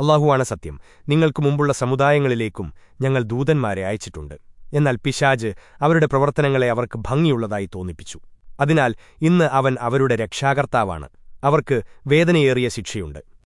അള്ളാഹുവാണ് സത്യം. നിങ്ങൾക്ക് മുമ്പുള്ള സമുദായങ്ങളിലേക്കും ഞങ്ങൾ ദൂതന്മാരെ അയച്ചിട്ടുണ്ട്. എന്നാൽ പിശാജ് അവരുടെ പ്രവർത്തനങ്ങളെ അവർക്ക് ഭംഗിയുള്ളതായി തോന്നിപ്പിച്ചു. അതിനാൽ ഇന്ന് അവൻ അവരുടെ രക്ഷാകർത്താവാണ്. അവർക്ക് വേദനയേറിയ ശിക്ഷയുണ്ട്.